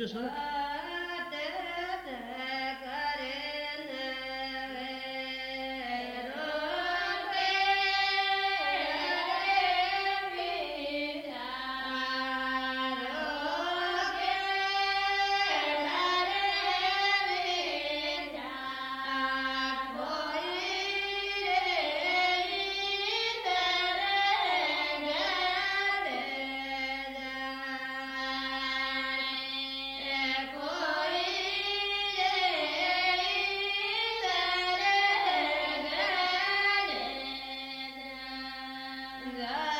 just huh? Bye.